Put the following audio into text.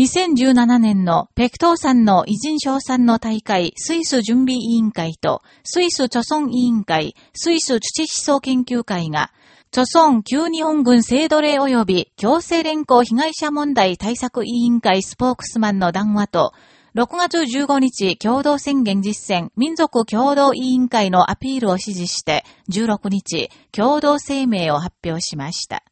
2017年のペクトーさんの偉人賞賛の大会スイス準備委員会とスイス著村委員会、スイス土思想研究会が、著村旧日本軍制度令及び強制連行被害者問題対策委員会スポークスマンの談話と、6月15日共同宣言実践民族共同委員会のアピールを指示して16日共同声明を発表しました。